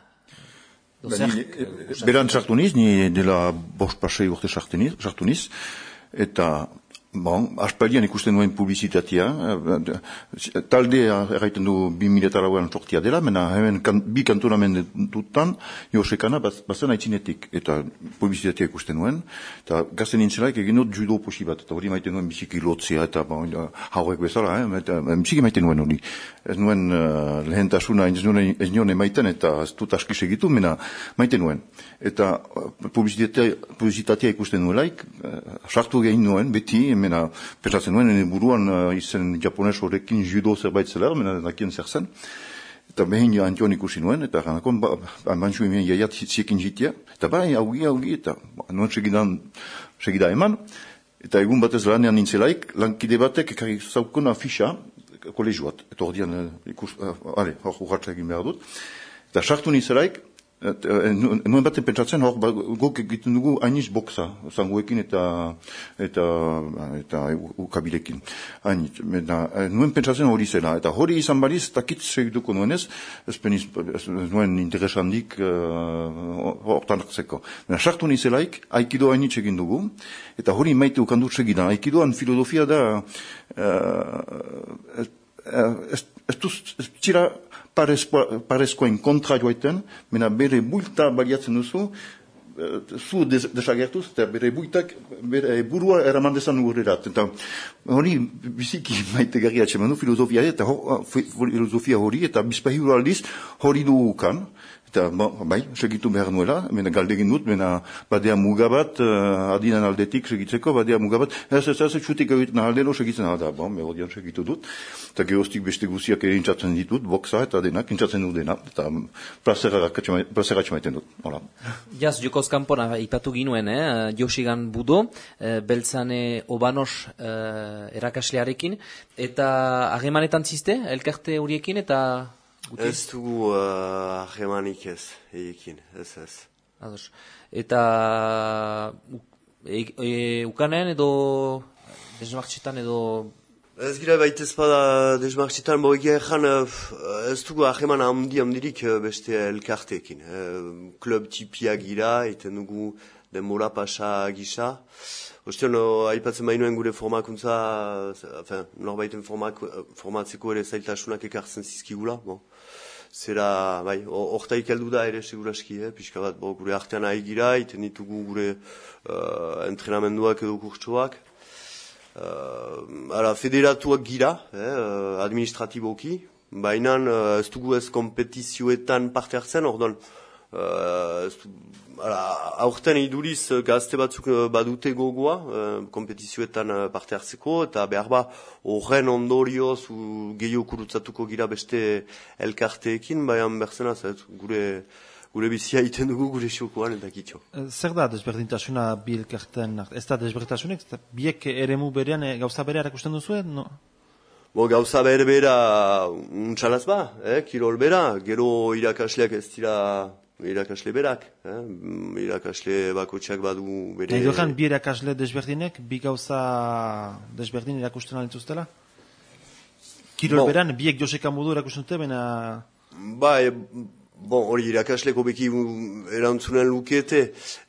Beran sartu niz, ni dela bost pasei urte sartu niz, eta Bon, aspaldian ikusten duen publizitatea, taldea erraiten du bi miletarauan sortia dela, mena hemen kan, bi kantonamen dutan, Josekana bazen haitzinetik, eta publizitatea ikusten duen, eta gazten nintzelaik egin dut judo posi bat, eta hori maiten duen biziki lotzea, eta bon, hauek bezala, eh, eta biziki maiten duen hori. Ez nuen uh, lehentasuna ez nuen, ez nuen emaiten, eta ez dut aski segitu, mena maiten nuen. Eta publizitatea, publizitatea ikusten nuelaik, uh, sartu gehin nuen, beti, mena, pentsatzen nuen, ene buruan uh, izen japones horrekin judo zerbait zela, mena dakien zer zen. Eta behin antion ikusi nuen, eta ganakon, ba, bantzu hemen jaiat ziekin jitia, eta bai, augi, augi, eta ba, nuen segidan, segida eman, eta egun batez lanean nintzelaik, lankide batek ekarri zaukon afisha, kolegioat, eta hor dian, ikus, uh, ale, hor urratza egin behar dut, eta sartu nintzelaik, Nuen baten pentsatzen hor, ba, guk egiten dugu hainiz boksa, zanguekin eta eta, eta ukabilekin. Hainiz, nuen pentsatzen hori zela, eta hori izan bariz, takit segituko nuen ez, ez peniz, nuen interesandik hortan uh, hartzeko. Sartu nizelaik, aikido hainiz egin dugu, eta hori maite ukandut segidan. Aikidoan filosofia da, uh, ez, ez, ez, tira parezkoen kontra joaiten, mena bere bulta baliatzen duzu, zu desagertuz, eta bere bultak, bere burua eraman dezan urrerat. Eta hori biziki maite garri atxeman du filosofia, eta filosofia hori, eta bizpahiru aldiz hori dugu kan, Eta, ba, bai, segitu behar nuela, mena galdegin dut, mena badea mugabat, uh, adinan aldetik segitzeko, badea mugabat, ez ez ez, txutik egiten aldero segitzen alda, bon, merodian segitu dut, eta gehoztik beste guziak ere intzatzen ditut, boksa eta denak, intzatzen dut dena, eta plazeratxe maiten dut, hola. Jaz, jokoz kanpona ipatu ginuen, eh, Josigan Budo, eh, beltzane Obanos eh, erakaslearekin, eta hagemanetan ziste, elkarte horiekin, eta Ez dugu ahemanik uh, ez, egin, ez ez. Ados. Eta e, e, ukanen edo desmartxetan edo... Ez gira baita ezpada desmartxetan, bo egia ezan ez dugu aheman handi handirik beste elkartekin. Uh, klub tipia gira, eten dugu denbora pasa gisa. Ostion, no, aipatzen bainoen gure formakuntza, enfin, norbaiten formak, formatzeko ere zailtasunak ekartzen zizkigula, bon zera, bai, ortaik heldu da ere seguraski, eh, pixka bat, bo, gure artean ahi gira, iten ditugu gure uh, entrenamenduak edo kurtsuak. Uh, ara, federatuak gira, eh, administratiboki, baina uh, ez dugu ez kompetizioetan parte hartzen, ordon, uh, aurten iduriz eh, gazte batzuk eh, badute gogoa, uh, kompetizioetan parte hartzeko, eta behar ba, horren ondorioz gehiago kurutzatuko gira beste elkarteekin, baian berzena, gure gure bizia iten dugu gure xokoan eta kitxo. Zer da desberdintasuna bi elkarten, ez da desberdintasunek, biek ere mu berean gauza bere erakusten duzu, no? Bo, gauza bere bera untxalaz ba, eh, kirol bera, gero irakasleak ez dira irakasle berak, eh? irakasle bakotxak badu bere... Nahi dugan, bi irakasle desberdinek, bi gauza desberdin irakusten alituztela? Kirol bon. beran, biek joseka modu irakusten dute, bena... Ba, e, Bon, hori irakasleko beki erantzunen lukete,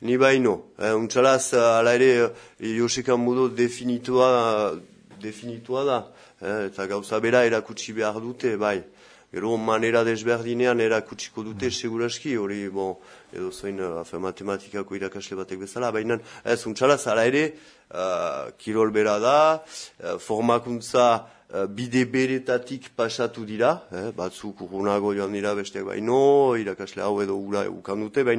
ni baino. Eh, untxalaz, ala ere, Josekan modo definitua, definitua da. Eh, eta gauza bera erakutsi behar dute, bai. Gero manera desberdinean erakutsiko dute seguraski, hori, bon, edo zoin uh, matematikako irakasle batek bezala, baina ez untxalaz, ala ere, uh, kirol bera da, uh, formakuntza uh, bide beretatik pasatu dira, eh, batzuk urrunago joan dira besteak baino, irakasle hau edo ura ukan dute, baina